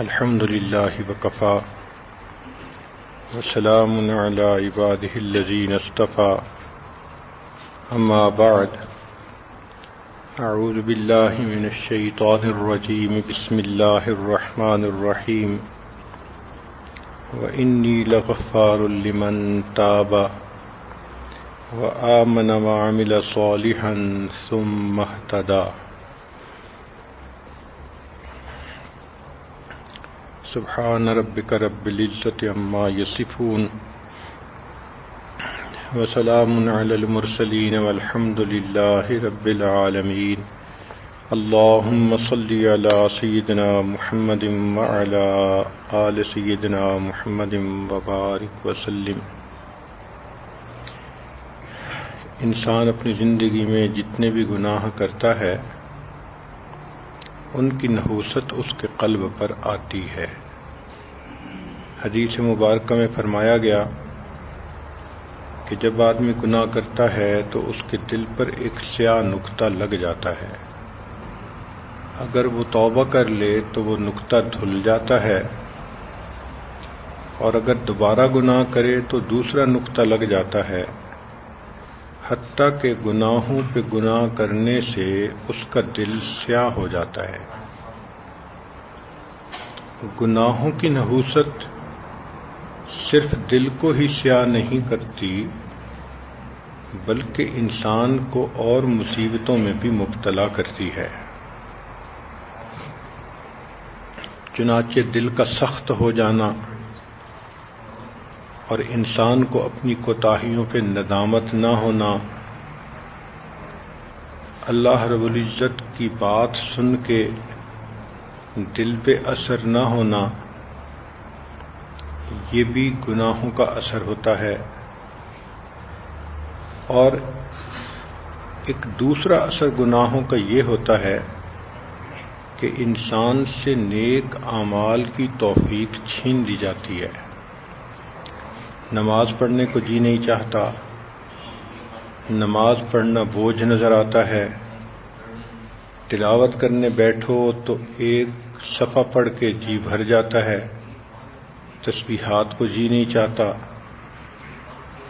الحمد لله وكفى وسلام على عباده الذين اصطفى. أما بعد، أعوذ بالله من الشيطان الرجيم. بسم الله الرحمن الرحيم. وإني لغفار لمن تاب وآمن وعمل صالحا ثم اهتدى. سبحان ربك رب العزة عما يصفون وسلام على المرسلين والحمد لله رب العالمين اللهم صل على سيدنا محمد وعلى آل سيدنا محمد وبارك وسلم انسان اپنی زندگی میں جتنے بھی گناہ کرتا ہے ان کی نحوست اس کے قلب پر آتی ہے۔ حدیث مبارکہ میں فرمایا گیا کہ جب آدمی گناہ کرتا ہے تو اس کے دل پر ایک سیاہ نقطہ لگ جاتا ہے۔ اگر وہ توبہ کر لے تو وہ نقطہ دھل جاتا ہے۔ اور اگر دوبارہ گناہ کرے تو دوسرا نقطہ لگ جاتا ہے۔ حتیٰ کہ گناہوں پہ گناہ کرنے سے اس کا دل سیاہ ہو جاتا ہے۔ گناہوں کی نحوست صرف دل کو ہی سیاہ نہیں کرتی، بلکہ انسان کو اور مصیبتوں میں بھی مبتلا کرتی ہے۔ چنانچہ دل کا سخت ہو جانا اور انسان کو اپنی کوتاہیوں پہ ندامت نہ ہونا۔ اللہ رب العزت کی بات سن کے دل پہ اثر نہ ہونا، یہ بھی گناہوں کا اثر ہوتا ہے۔ اور ایک دوسرا اثر گناہوں کا یہ ہوتا ہے کہ انسان سے نیک اعمال کی توفیق چھین دی جاتی ہے۔ نماز پڑھنے کو جی نہیں چاہتا۔ نماز پڑھنا بوجھ نظر آتا ہے۔ تلاوت کرنے بیٹھو تو ایک صفحہ پڑھ کے جی بھر جاتا ہے۔ تسبیحات کو جی نہیں چاہتا۔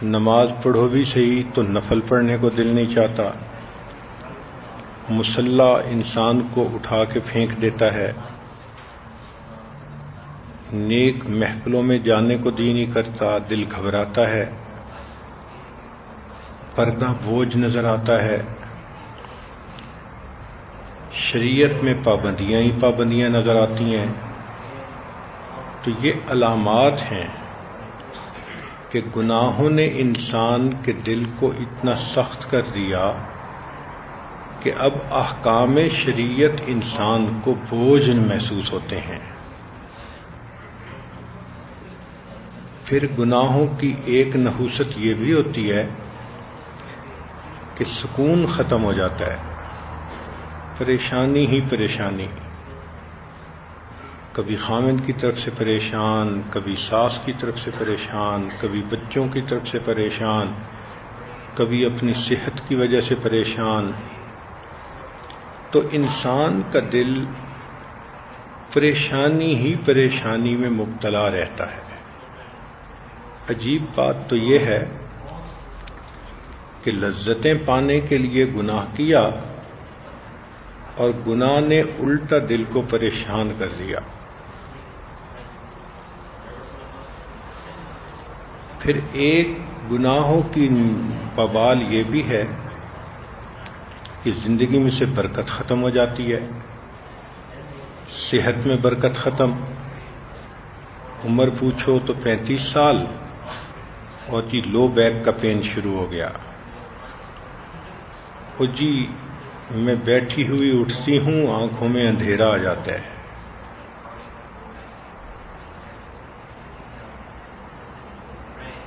نماز پڑھو بھی صحیح تو نفل پڑھنے کو دل نہیں چاہتا۔ مسلح انسان کو اٹھا کے پھینک دیتا ہے۔ نیک محفلوں میں جانے کو دی نہیں کرتا، دل گھبراتا ہے۔ پردہ بوجھ نظر آتا ہے۔ شریعت میں پابندیاں ہی پابندیاں نظر آتی ہیں۔ تو یہ علامات ہیں کہ گناہوں نے انسان کے دل کو اتنا سخت کر دیا کہ اب احکام شریعت انسان کو بوجھ محسوس ہوتے ہیں۔ پھر گناہوں کی ایک نحوست یہ بھی ہوتی ہے کہ سکون ختم ہو جاتا ہے۔ پریشانی ہی پریشانی۔ کبھی خامد کی طرف سے پریشان، کبھی ساس کی طرف سے پریشان، کبھی بچوں کی طرف سے پریشان، کبھی اپنی صحت کی وجہ سے پریشان۔ تو انسان کا دل پریشانی ہی پریشانی میں مبتلا رہتا ہے۔ عجیب بات تو یہ ہے کہ لذتیں پانے کے لیے گناہ کیا اور گناہ نے الٹا دل کو پریشان کر دیا پھر ایک گناہوں کی ببال یہ بھی ہے کہ زندگی میں سے برکت ختم ہو جاتی ہے، صحت میں برکت ختم۔ عمر پوچھو تو پینتیس سال۔ اور جی لو بیک کا پین شروع ہو گیا۔ اور جی میں بیٹھی ہوئی اٹھتی ہوں، آنکھوں میں اندھیرا آ جاتا ہے۔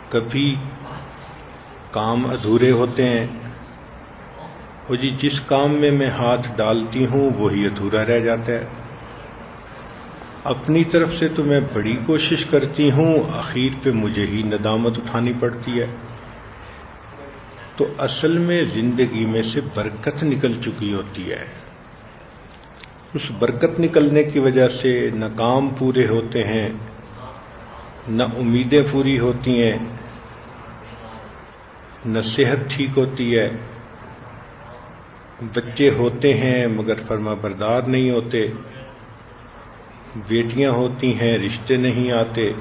کبھی کام ادھورے ہوتے ہیں۔ اور جی جس کام میں میں ہاتھ ڈالتی ہوں، وہی ادھورا رہ جاتا ہے۔ اپنی طرف سے تو میں بڑی کوشش کرتی ہوں، اخیر پہ مجھے ہی ندامت اٹھانی پڑتی ہے۔ تو اصل میں زندگی میں سے برکت نکل چکی ہوتی ہے۔ اس برکت نکلنے کی وجہ سے نہ کام پورے ہوتے ہیں، نہ امیدیں پوری ہوتی ہیں، نہ صحت ٹھیک ہوتی ہے۔ بچے ہوتے ہیں مگر فرما بردار نہیں ہوتے۔ بیٹیاں ہوتی ہیں، رشتے نہیں آتے،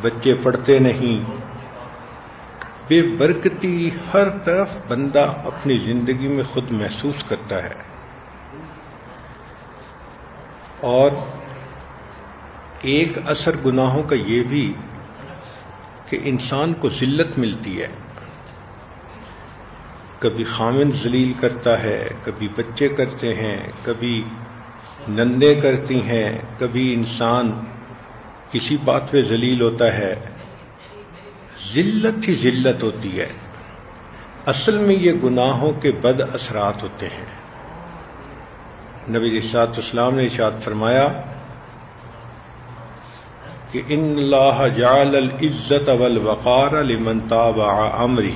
بچے پڑھتے نہیں۔ بے برکتی ہر طرف بندہ اپنی زندگی میں خود محسوس کرتا ہے۔ اور ایک اثر گناہوں کا یہ بھی کہ انسان کو ذلت ملتی ہے۔ کبھی خامن ذلیل کرتا ہے، کبھی بچے کرتے ہیں، کبھی نندے کرتی ہیں، کبھی انسان کسی بات پہ ذلیل ہوتا ہے۔ ذلت ہی ذلت ہوتی ہے۔ اصل میں یہ گناہوں کے بد اثرات ہوتے ہیں۔ نبی رسات اسلام نے ارشاد فرمایا کہ ان اللہ جعل العزت والوقار لمن تابع امری۔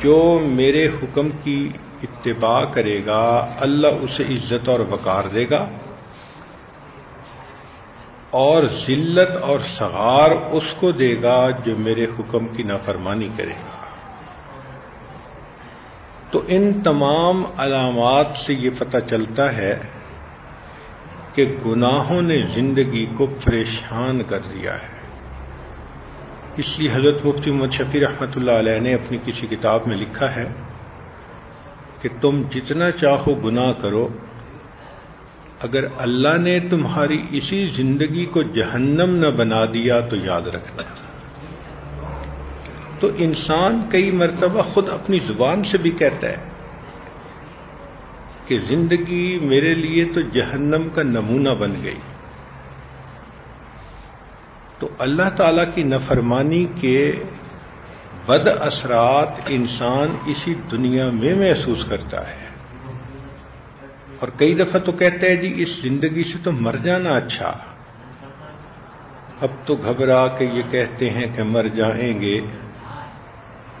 جو میرے حکم کی اتباع کرے گا، اللہ اسے عزت اور وقار دے گا۔ اور ذلت اور سغار اس کو دے گا جو میرے حکم کی نافرمانی کرے گا۔ تو ان تمام علامات سے یہ پتہ چلتا ہے کہ گناہوں نے زندگی کو پریشان کر دیا ہے۔ اس لیے حضرت مفتی محمد شفیع رحمۃ اللہ علیہ نے اپنی کسی کتاب میں لکھا ہے کہ تم جتنا چاہو گناہ کرو، اگر اللہ نے تمہاری اسی زندگی کو جہنم نہ بنا دیا تو یاد رکھنا۔ تو انسان کئی مرتبہ خود اپنی زبان سے بھی کہتا ہے کہ زندگی میرے لیے تو جہنم کا نمونہ بن گئی۔ تو اللہ تعالی کی نفرمانی کے بد اثرات انسان اسی دنیا میں محسوس کرتا ہے۔ اور کئی دفعہ تو کہتے ہیں جی اس زندگی سے تو مر جانا اچھا۔ اب تو گھبرا کے یہ کہتے ہیں کہ مر جائیں گے۔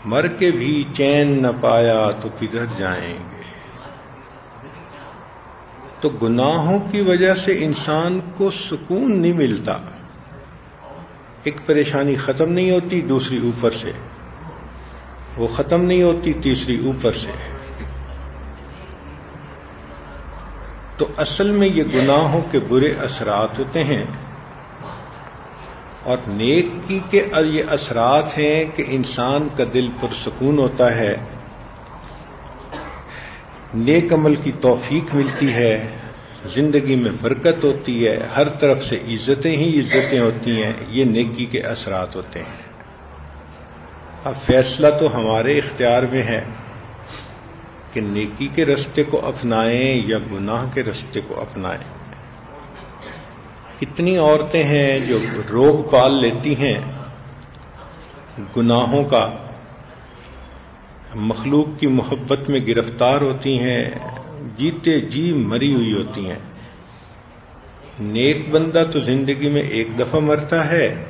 مر کے بھی چین نہ پایا تو کدھر جائیں گے۔ تو گناہوں کی وجہ سے انسان کو سکون نہیں ملتا۔ ایک پریشانی ختم نہیں ہوتی دوسری اوپر سے۔ وہ ختم نہیں ہوتی، تیسری اوپر سے۔ تو اصل میں یہ گناہوں کے برے اثرات ہوتے ہیں۔ اور نیکی کے یہ اثرات ہیں کہ انسان کا دل پرسکون ہوتا ہے۔ نیک عمل کی توفیق ملتی ہے۔ زندگی میں برکت ہوتی ہے۔ ہر طرف سے عزتیں ہی عزتیں ہوتی ہیں۔ یہ نیکی کے اثرات ہوتے ہیں۔ اب فیصلہ تو ہمارے اختیار میں ہے کہ نیکی کے رستے کو اپنائیں یا گناہ کے رستے کو اپنائیں۔ کتنی عورتیں ہیں جو روگ پال لیتی ہیں گناہوں کا۔ مخلوق کی محبت میں گرفتار ہوتی ہیں، جیتے جی مری ہوئی ہوتی ہیں۔ نیک بندہ تو زندگی میں ایک دفعہ مرتا ہے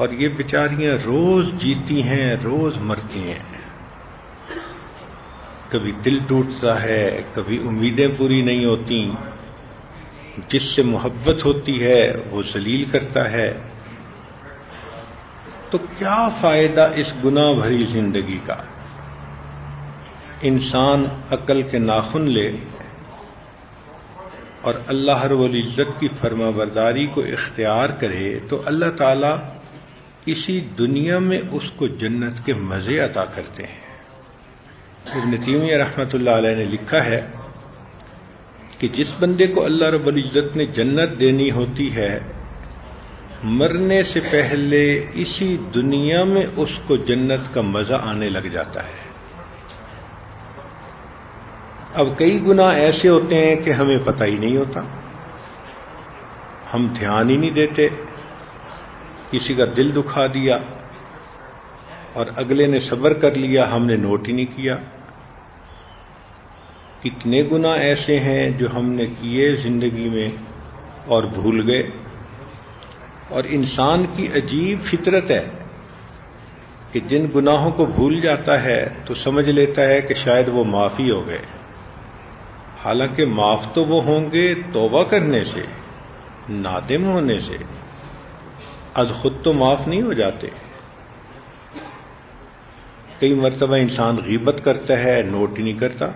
اور یہ بیچاریاں روز جیتی ہیں، روز مرتی ہیں۔ کبھی دل ٹوٹتا ہے، کبھی امیدیں پوری نہیں ہوتی۔ جس سے محبت ہوتی ہے، وہ ذلیل کرتا ہے۔ تو کیا فائدہ اس گناہ بھری زندگی کا؟ انسان عقل کے ناخن لے اور اللہ رب العزت کی فرما برداری کو اختیار کرے تو اللہ تعالی اسی دنیا میں اس کو جنت کے مزے عطا کرتے ہیں۔ ابن تیمیہ رحمت اللہ علیہ نے لکھا ہے کہ جس بندے کو اللہ رب العزت نے جنت دینی ہوتی ہے، مرنے سے پہلے اسی دنیا میں اس کو جنت کا مزہ آنے لگ جاتا ہے۔ اب کئی گنا ایسے ہوتے ہیں کہ ہمیں پتہ ہی نہیں ہوتا۔ ہم دھیان ہی نہیں دیتے۔ کسی کا دل دکھا دیا اور اگلے نے صبر کر لیا، ہم نے نوٹ ہی نہیں کیا کتنے گنا ایسے ہیں جو ہم نے کیے زندگی میں اور بھول گئے۔ اور انسان کی عجیب فطرت ہے کہ جن گناہوں کو بھول جاتا ہے تو سمجھ لیتا ہے کہ شاید وہ معافی ہو گئے۔ حالانکہ معاف تو وہ ہوں گے توبہ کرنے سے، نادم ہونے سے۔ از خود تو معاف نہیں ہو جاتے۔ کئی مرتبہ انسان غیبت کرتا ہے، نوٹ ہی نہیں کرتا۔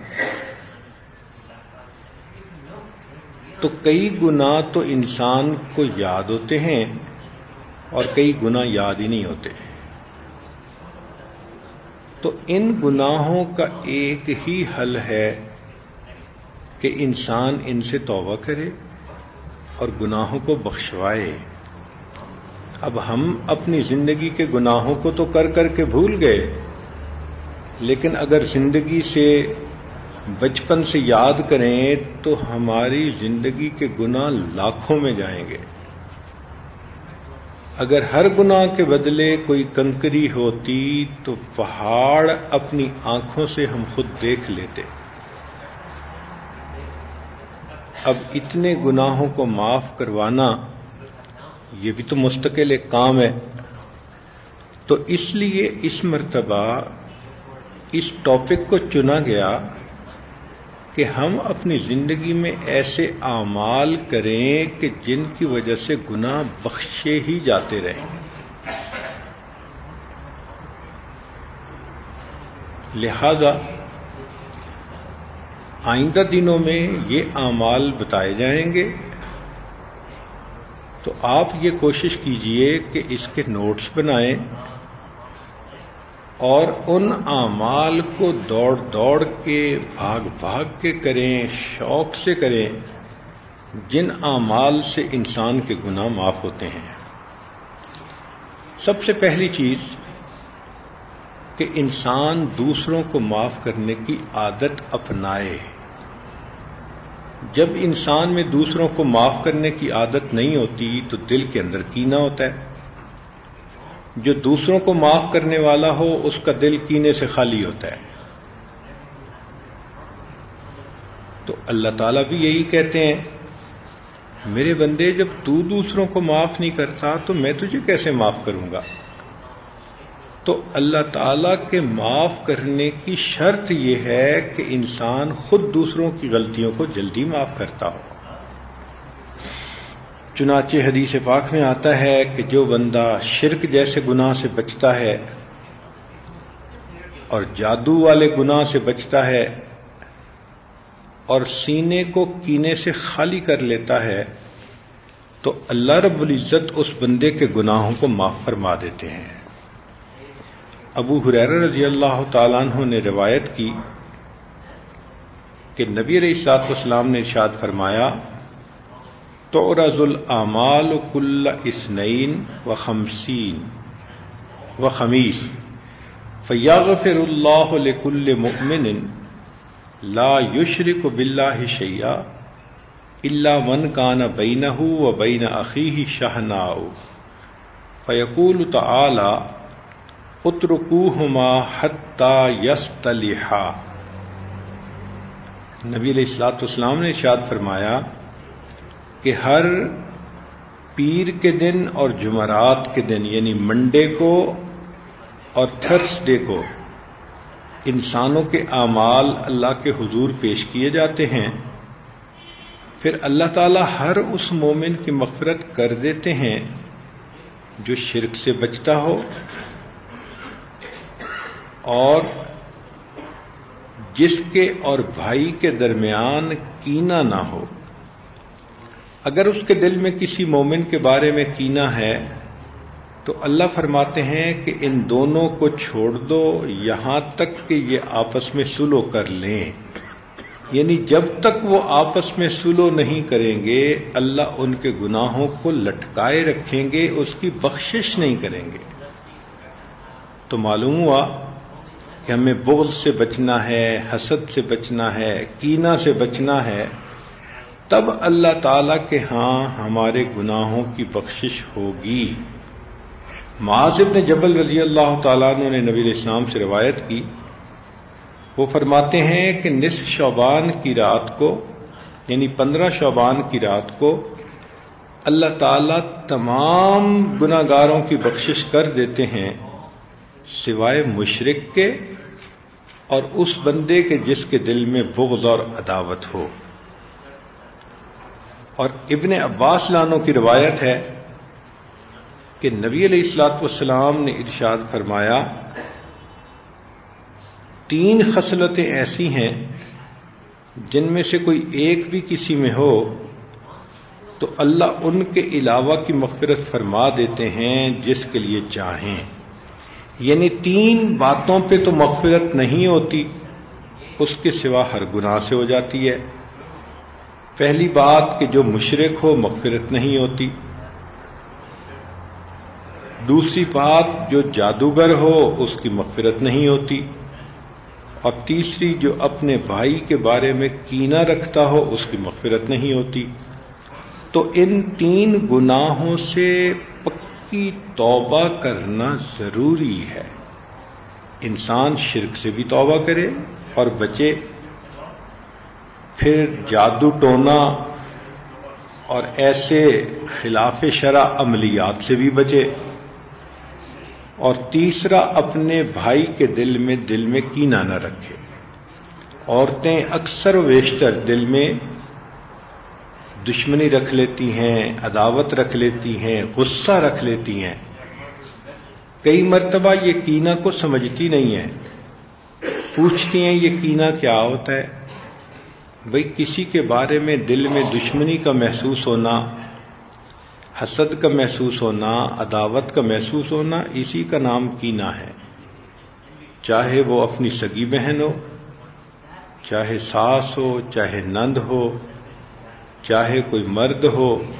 تو کئی گنا تو انسان کو یاد ہوتے ہیں اور کئی گنا یاد ہی نہیں ہوتے۔ تو ان گناہوں کا ایک ہی حل ہے کہ انسان ان سے توبہ کرے اور گناہوں کو بخشوائے۔ اب ہم اپنی زندگی کے گناہوں کو تو کر کر کے بھول گئے، لیکن اگر زندگی سے، بچپن سے یاد کریں تو ہماری زندگی کے گناہ لاکھوں میں جائیں گے۔ اگر ہر گناہ کے بدلے کوئی کنکری ہوتی تو پہاڑ اپنی آنکھوں سے ہم خود دیکھ لیتے۔ اب اتنے گناہوں کو معاف کروانا یہ بھی تو مستقل ایک کام ہے۔ تو اس لیے اس مرتبہ اس ٹاپک کو چنا گیا کہ ہم اپنی زندگی میں ایسے اعمال کریں کہ جن کی وجہ سے گناہ بخشے ہی جاتے رہیں۔ لہذا آئندہ دنوں میں یہ اعمال بتائے جائیں گے۔ تو آپ یہ کوشش کیجیے کہ اس کے نوٹس بنائیں اور ان اعمال کو دوڑ دوڑ کے، بھاگ بھاگ کے کریں، شوق سے کریں جن اعمال سے انسان کے گناہ معاف ہوتے ہیں۔ سب سے پہلی چیز کہ انسان دوسروں کو معاف کرنے کی عادت اپنائے۔ جب انسان میں دوسروں کو معاف کرنے کی عادت نہیں ہوتی تو دل کے اندر کینا ہوتا ہے۔ جو دوسروں کو معاف کرنے والا ہو، اس کا دل کینے سے خالی ہوتا ہے۔ تو اللہ تعالیٰ بھی یہی کہتے ہیں، میرے بندے، جب تو دوسروں کو معاف نہیں کرتا تو میں تجھے کیسے معاف کروں گا؟ تو اللہ تعالی کے معاف کرنے کی شرط یہ ہے کہ انسان خود دوسروں کی غلطیوں کو جلدی معاف کرتا ہو۔ چنانچہ حدیث پاک میں آتا ہے کہ جو بندہ شرک جیسے گناہ سے بچتا ہے اور جادو والے گناہ سے بچتا ہے اور سینے کو کینے سے خالی کر لیتا ہے تو اللہ رب العزت اس بندے کے گناہوں کو معاف فرما دیتے ہیں۔ ابو حریر رضی اللہ تعالیٰ عنہ نے روایت کی کہ نبی علیہ السلاط اسلام نے ارشاد فرمایا تعرض الاعمال کل اسنین و خمسین و خمیس فیاغفر اللہ لکل مؤمن لا یشرک باللہ شیئا الا من کان بینہ و بین اخیہ شہناؤ۔ فیقول تعالی اترکوہما حتی یستلحا نبی علیہ السلاط اسلام نے ارشاد فرمایا کہ ہر پیر کے دن اور جمعرات کے دن یعنی منڈے کو اور تھرس ڈے کو، انسانوں کے اعمال اللہ کے حضور پیش کیے جاتے ہیں۔ پھر اللہ تعالی ہر اس مومن کی مغفرت کر دیتے ہیں جو شرک سے بچتا ہو۔ اور جس کے اور بھائی کے درمیان کینا نہ ہو۔ اگر اس کے دل میں کسی مومن کے بارے میں کینا ہے، تو اللہ فرماتے ہیں کہ ان دونوں کو چھوڑ دو، یہاں تک کہ یہ آپس میں سلو کر لیں۔ یعنی جب تک وہ آپس میں سلو نہیں کریں گے، اللہ ان کے گناہوں کو لٹکائے رکھیں گے، اس کی بخشش نہیں کریں گے۔ تو معلوم ہوا کہ ہمیں بغض سے بچنا ہے، حسد سے بچنا ہے کینا سے بچنا ہے، تب اللہ تعالی کے ہاں ہمارے گناہوں کی بخشش ہوگی۔ معاذ نے جبل رضی اللہ تعالیٰ نے نبی اسلام سے روایت کی۔ وہ فرماتے ہیں کہ نصف شعبان کی رات کو یعنی پندرہ شعبان کی رات کو، اللہ تعالی تمام گناگاروں کی بخشش کر دیتے ہیں۔ سوائے مشرق کے اور اس بندے کے جس کے دل میں بغض اور عداوت ہو۔ اور ابن عباس لانوں کی روایت ہے کہ نبی علیہ السلاط والسلام نے ارشاد فرمایا، تین خصلتیں ایسی ہیں جن میں سے کوئی ایک بھی کسی میں ہو تو اللہ ان کے علاوہ کی مغفرت فرما دیتے ہیں جس کے لیے چاہیں۔ یعنی تین باتوں پہ تو مغفرت نہیں ہوتی، اس کے سوا ہر گناہ سے ہو جاتی ہے۔ پہلی بات کہ جو مشرق ہو، مغفرت نہیں ہوتی۔ دوسری بات، جو جادوگر ہو، اس کی مغفرت نہیں ہوتی۔ اور تیسری، جو اپنے بھائی کے بارے میں کینا رکھتا ہو، اس کی مغفرت نہیں ہوتی۔ تو ان تین گناہوں سے پکی توبہ کرنا ضروری ہے۔ انسان شرک سے بھی توبہ کرے اور بچے پھر جادو ٹونا اور ایسے خلاف شرح عملیات سے بھی بچے۔ اور تیسرا، اپنے بھائی کے دل میں دل میں کینا نہ رکھے۔ عورتیں اکثر و بیشتر دل میں دشمنی رکھ لیتی ہیں، عداوت رکھ لیتی ہیں، غصہ رکھ لیتی ہیں۔ کئی مرتبہ یہ کینا کو سمجھتی نہیں ہے پوچھتی ہیں، یہ کینا کیا ہوتا ہے؟ بھئی کسی کے بارے میں دل میں دشمنی کا محسوس ہونا، حسد کا محسوس ہونا، عداوت کا محسوس ہونا، اسی کا نام کینا ہے۔ چاہے وہ اپنی سگی بہن ہو، چاہے ساس ہو، چاہے نند ہو چاہے کوئی مرد ہو،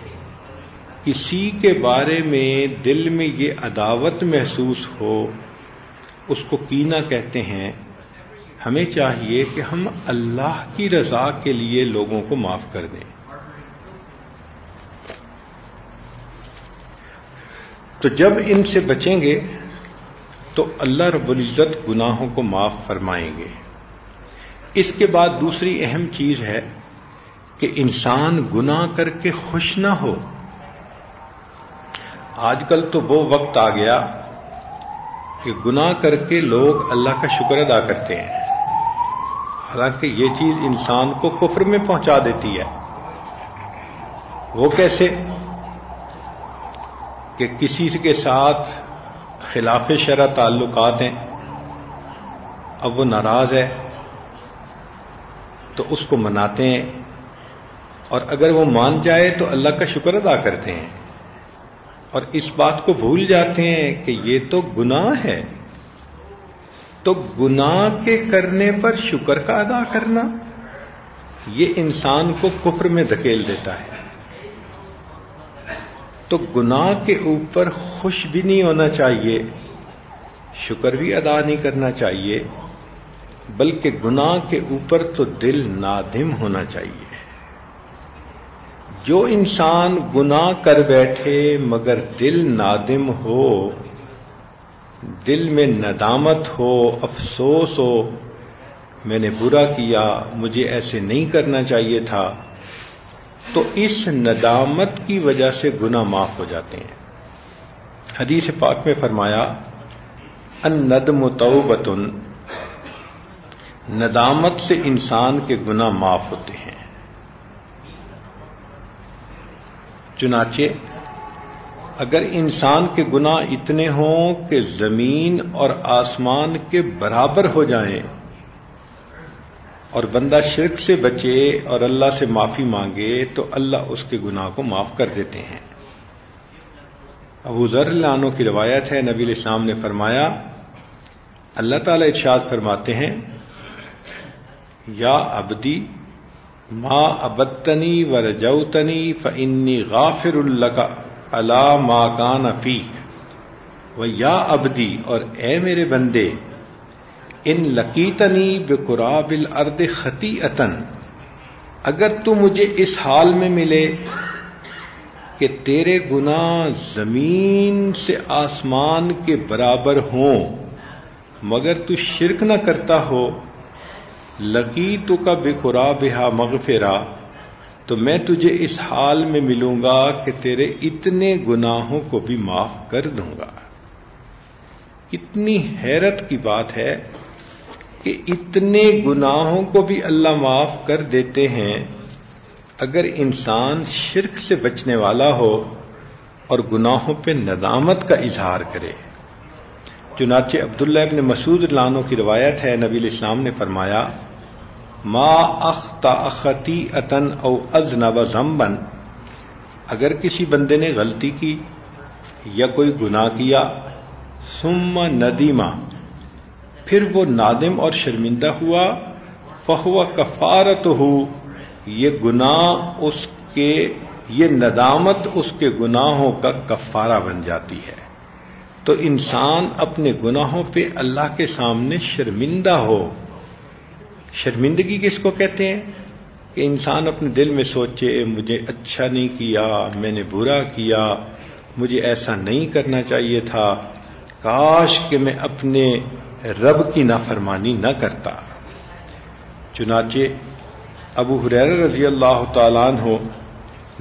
کسی کے بارے میں دل میں یہ عداوت محسوس ہو، اس کو کینا کہتے ہیں، ہمیں چاہیے کہ ہم اللہ کی رضا کے لیے لوگوں کو معاف کر دیں۔ تو جب ان سے بچیں گے، تو اللہ رب العزت گناہوں کو معاف فرمائیں گے۔ اس کے بعد دوسری اہم چیز ہے کہ انسان گناہ کر کے خوش نہ ہو۔ آج کل تو وہ وقت آ گیا کہ گناہ کر کے لوگ اللہ کا شکر ادا کرتے ہیں۔ حالانکہ یہ چیز انسان کو کفر میں پہنچا دیتی ہے۔ وہ کیسے؟ کہ کسی کے ساتھ خلاف شرح تعلقات ہیں، اب وہ ناراض ہے تو اس کو مناتے ہیں۔ اور اگر وہ مان جائے تو اللہ کا شکر ادا کرتے ہیں۔ اور اس بات کو بھول جاتے ہیں کہ یہ تو گناہ ہے۔ تو گناہ کے کرنے پر شکر کا ادا کرنا یہ انسان کو کفر میں دھکیل دیتا ہے۔ تو گناہ کے اوپر خوش بھی نہیں ہونا چاہیے، شکر بھی ادا نہیں کرنا چاہیے، بلکہ گناہ کے اوپر تو دل نادم ہونا چاہیے۔ جو انسان گناہ کر بیٹھے مگر دل نادم ہو، دل میں ندامت ہو، افسوس ہو، میں نے برا کیا، مجھے ایسے نہیں کرنا چاہیے تھا، تو اس ندامت کی وجہ سے گنا معاف ہو جاتے ہیں۔ حدیث پاک میں فرمایا ان ندم توبتن۔ ندامت سے انسان کے گنا معاف ہوتے ہیں۔ چنانچہ اگر انسان کے گناہ اتنے ہوں کہ زمین اور آسمان کے برابر ہو جائیں اور بندہ شرک سے بچے اور اللہ سے معافی مانگے تو اللہ اس کے گناہ کو معاف کر دیتے ہیں۔ ابو ذر لانوں کی روایت ہے، نبی الاسلام نے فرمایا، اللہ تعالی ارشاد فرماتے ہیں، یا ابدی ماں ابتنی و رجوتنی فنی غافر اللہ کا اللہ ماکان افیق و یا ابدی اور اے میرے بندے، ان لکیتنی بقراب الارض خطی اگر تو مجھے اس حال میں ملے کہ تیرے گنا زمین سے آسمان کے برابر ہوں، مگر تو شرک نہ کرتا ہو لکی تو کا بے قراب مغفرا، تو میں تجھے اس حال میں ملوں گا کہ تیرے اتنے گناہوں کو بھی معاف کر دوں گا۔ کتنی حیرت کی بات ہے کہ اتنے گناہوں کو بھی اللہ معاف کر دیتے ہیں۔ اگر انسان شرک سے بچنے والا ہو اور گناہوں پہ ندامت کا اظہار کرے چنانچہ عبداللہ ابن مسعود لانوں کی روایت ہے، نبی الاسلام نے فرمایا، ما اختا اختی اتن او ازنب زمبن اگر کسی بندے نے غلطی کی یا کوئی گناہ کیا سم ندیمہ، پھر وہ نادم اور شرمندہ ہوا، فہو کفارت ہو یہ گناہ اس کے، یہ ندامت اس کے گناہوں کا کفارہ بن جاتی ہے۔ تو انسان اپنے گناہوں پہ اللہ کے سامنے شرمندہ ہو۔ شرمندگی کس کو کہتے ہیں؟ کہ انسان اپنے دل میں سوچے مجھے اچھا نہیں کیا، میں نے برا کیا، مجھے ایسا نہیں کرنا چاہیے تھا۔ کاش کہ میں اپنے رب کی نافرمانی نہ کرتا۔ چنانچہ ابو حریر رضی اللہ تعالیٰ ہو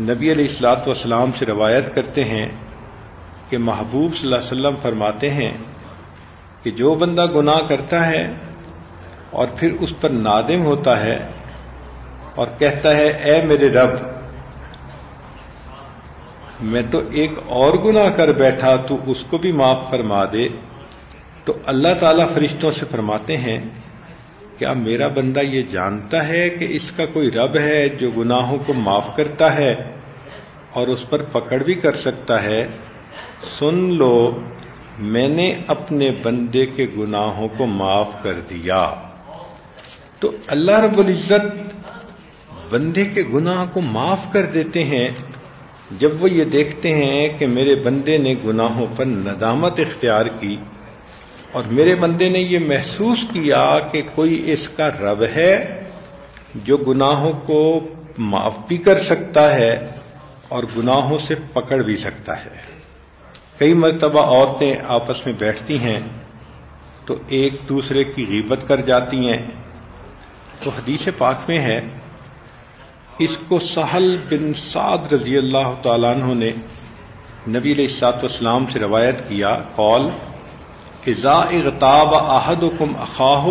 نبی علیہ السلاط والسلام سے روایت کرتے ہیں کہ محبوب صلی اللہ علیہ وسلم فرماتے ہیں کہ جو بندہ گناہ کرتا ہے اور پھر اس پر نادم ہوتا ہے اور کہتا ہے، اے میرے رب، میں تو ایک اور گناہ کر بیٹھا، تو اس کو بھی معاف فرما دے. تو اللہ تعالی فرشتوں سے فرماتے ہیں، کیا میرا بندہ یہ جانتا ہے کہ اس کا کوئی رب ہے جو گناہوں کو معاف کرتا ہے اور اس پر پکڑ بھی کر سکتا ہے؟ سن لو، میں نے اپنے بندے کے گناہوں کو معاف کر دیا۔ تو اللہ رب العزت بندے کے گناہ کو معاف کر دیتے ہیں۔ جب وہ یہ دیکھتے ہیں کہ میرے بندے نے گناہوں پر ندامت اختیار کی اور میرے بندے نے یہ محسوس کیا کہ کوئی اس کا رب ہے جو گناہوں کو معاف بھی کر سکتا ہے اور گناہوں سے پکڑ بھی سکتا ہے۔ کئی مرتبہ عورتیں آپس میں بیٹھتی ہیں تو ایک دوسرے کی غیبت کر جاتی ہیں۔ تو حدیث پاک میں ہے، اس کو سہل بن سعد رضی اللہ تعالیٰ عنہ نے نبی علیہ السلاط سے روایت کیا قول اذا اغتاب احدكم اخاه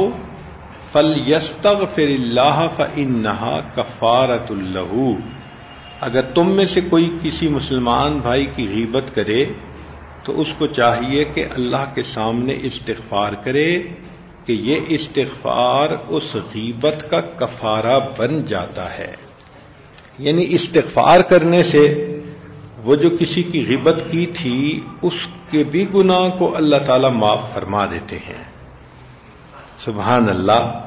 فليستغفر الله فانها كفاره له اگر تم میں سے کوئی کسی مسلمان بھائی کی غیبت کرے تو اس کو چاہیے کہ اللہ کے سامنے استغفار کرے کہ یہ استغفار اس غیبت کا کفارہ بن جاتا ہے۔ یعنی استغفار کرنے سے وہ جو کسی کی غیبت کی تھی، اس کے بھی گناہ کو اللہ تعالی معاف فرما دیتے ہیں۔ سبحان اللہ،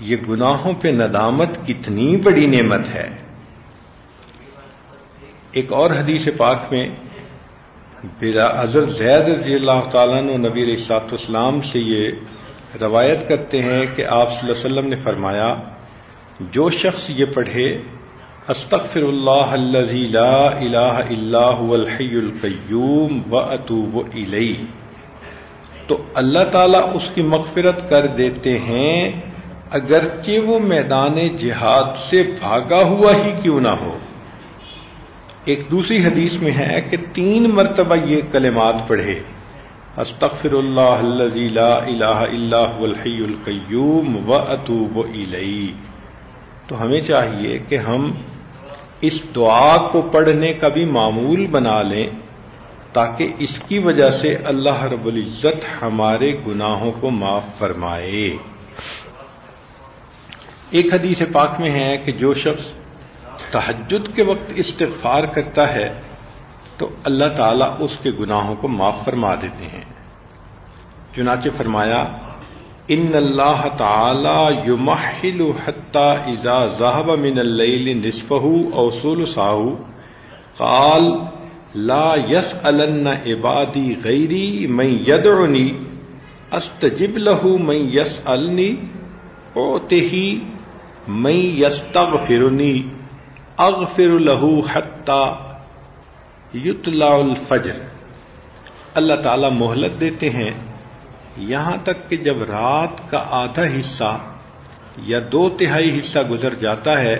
یہ گناہوں پہ ندامت کتنی بڑی نعمت ہے۔ ایک اور حدیث پاک میں زید رضی اللہ تعالیٰ نے نبی علیہ اسلام سے یہ روایت کرتے ہیں کہ آپ صلی اللہ علیہ وسلم نے فرمایا، جو شخص یہ پڑھے استغفر اللہ الذي لا الہ الا هو الحی القیوم واتوب الیہ۔ تو اللہ تعالیٰ اس کی مغفرت کر دیتے ہیں، اگرچہ وہ میدان جہاد سے بھاگا ہوا ہی کیوں نہ ہو۔ ایک دوسری حدیث میں ہے کہ تین مرتبہ یہ کلمات پڑھے۔ استغفر اللہ الذي لا الہ الا هو الحی القیوم واتوب الیہ۔ تو ہمیں چاہیے کہ ہم اس دعا کو پڑھنے کا بھی معمول بنا لیں تاکہ اس کی وجہ سے اللہ رب العزت ہمارے گناہوں کو معاف فرمائے۔ ایک حدیث پاک میں ہے کہ جو شخص تحجد کے وقت استغفار کرتا ہے تو اللہ تعالیٰ اس کے گناہوں کو معاف فرما دیتے ہیں۔ چنانچہ فرمایا، ان اللہ تعالی یمحل حتى اذا ذهب من الليل نصفه او ثلثه قال، لا يسالن عبادي غيري من يدعني استجب له من يسالني اوته من يستغفرني اغفر له حتى يطلع الفجر۔ اللہ تعالی مہلت دیتے ہیں یہاں تک کہ جب رات کا آدھا حصہ یا دو تہائی حصہ گزر جاتا ہے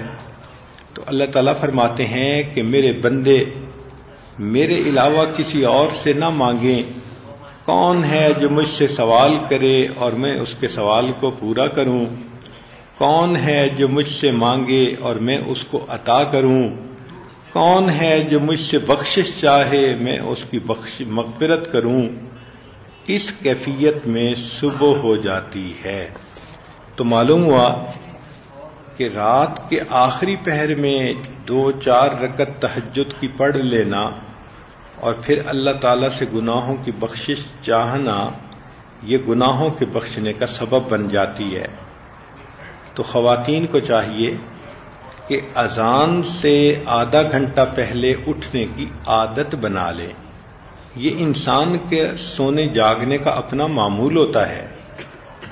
تو اللہ تعالیٰ فرماتے ہیں کہ میرے بندے، میرے علاوہ کسی اور سے نہ مانگیں۔ کون ہے جو مجھ سے سوال کرے اور میں اس کے سوال کو پورا کروں؟ کون ہے جو مجھ سے مانگے اور میں اس کو عطا کروں؟ کون ہے جو مجھ سے بخشش چاہے میں اس کی بخش مغفرت کروں؟ اس کیفیت میں صبح ہو جاتی ہے۔ تو معلوم ہوا کہ رات کے آخری پہر میں دو چار رکت تہجد کی پڑھ لینا اور پھر اللہ تعالی سے گناہوں کی بخشش چاہنا، یہ گناہوں کے بخشنے کا سبب بن جاتی ہے۔ تو خواتین کو چاہیے کہ اذان سے آدھا گھنٹہ پہلے اٹھنے کی عادت بنا لیں یہ انسان کے سونے جاگنے کا اپنا معمول ہوتا ہے۔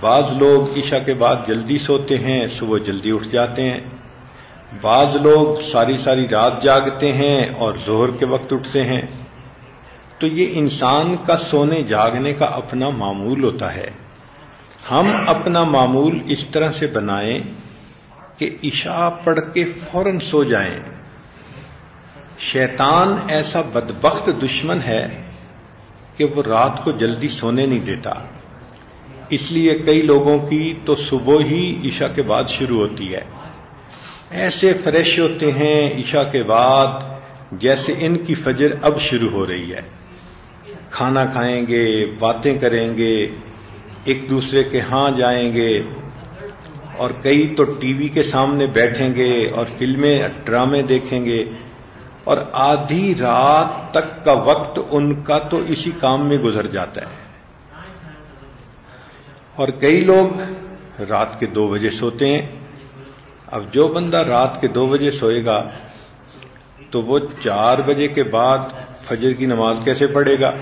بعض لوگ عشاء کے بعد جلدی سوتے ہیں، صبح جلدی اٹھ جاتے ہیں۔ بعض لوگ ساری ساری رات جاگتے ہیں اور زہر کے وقت اٹھتے ہیں۔ تو یہ انسان کا سونے جاگنے کا اپنا معمول ہوتا ہے۔ ہم اپنا معمول اس طرح سے بنائیں کہ عشاء پڑھ کے فوراً سو جائیں۔ شیطان ایسا بدبخت دشمن ہے کہ وہ رات کو جلدی سونے نہیں دیتا۔ اس لیے کئی لوگوں کی تو صبح ہی عشاء کے بعد شروع ہوتی ہے۔ ایسے فریش ہوتے ہیں عشاء کے بعد جیسے ان کی فجر اب شروع ہو رہی ہے۔ کھانا کھائیں گے، باتیں کریں گے ایک دوسرے کے ہاں جائیں گے اور کئی تو ٹی وی کے سامنے بیٹھیں گے اور فلمیں، ڈرامے دیکھیں گے اور آدھی رات تک کا وقت ان کا تو اسی کام میں گزر جاتا ہے۔ اور کئی لوگ رات کے دو بجے سوتے ہیں۔ اب جو بندہ رات کے دو بجے سوئے گا تو وہ چار بجے کے بعد فجر کی نماز کیسے پڑھے گا؟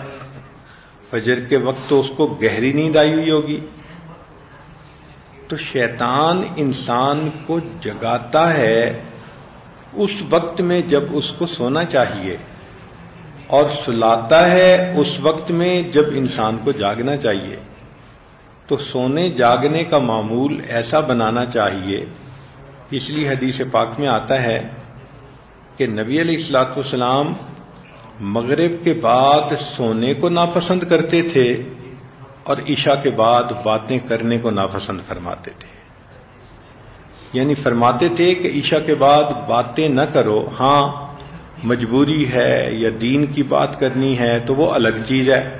فجر کے وقت تو اس کو گہری نیند آئی ہوئی ہوگی۔ تو شیطان انسان کو جگاتا ہے اس وقت میں جب اس کو سونا چاہیے اور سلاتا ہے اس وقت میں جب انسان کو جاگنا چاہیے۔ تو سونے جاگنے کا معمول ایسا بنانا چاہیے۔ اس لیے حدیث پاک میں آتا ہے کہ نبی علیہ السلاط والسلام مغرب کے بعد سونے کو ناپسند کرتے تھے اور عشاء کے بعد باتیں کرنے کو ناپسند فرماتے تھے۔ یعنی فرماتے تھے کہ عشاء کے بعد باتیں نہ کرو ہاں مجبوری ہے یا دین کی بات کرنی ہے تو وہ الگ چیز ہے۔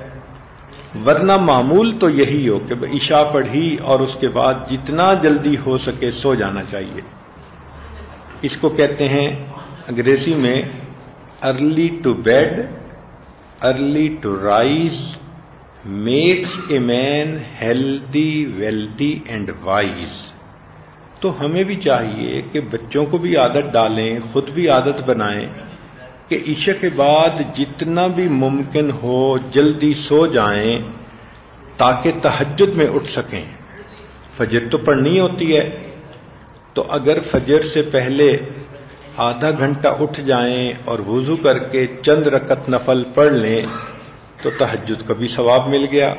ورنہ معمول تو یہی ہو کہ عشاء پڑھی اور اس کے بعد جتنا جلدی ہو سکے سو جانا چاہیے۔ اس کو کہتے ہیں انگریزی میں early to bed early to rise makes a man healthy wealthy and wise تو ہمیں بھی چاہیے کہ بچوں کو بھی عادت ڈالیں، خود بھی عادت بنائیں کہ عشاء کے بعد جتنا بھی ممکن ہو جلدی سو جائیں تاکہ تہجد میں اٹھ سکیں۔ فجر تو پڑھنی ہوتی ہے۔ تو اگر فجر سے پہلے آدھا گھنٹہ اٹھ جائیں اور وضو کر کے چند رکت نفل پڑھ لیں تو تحجد کا بھی ثواب مل گیا۔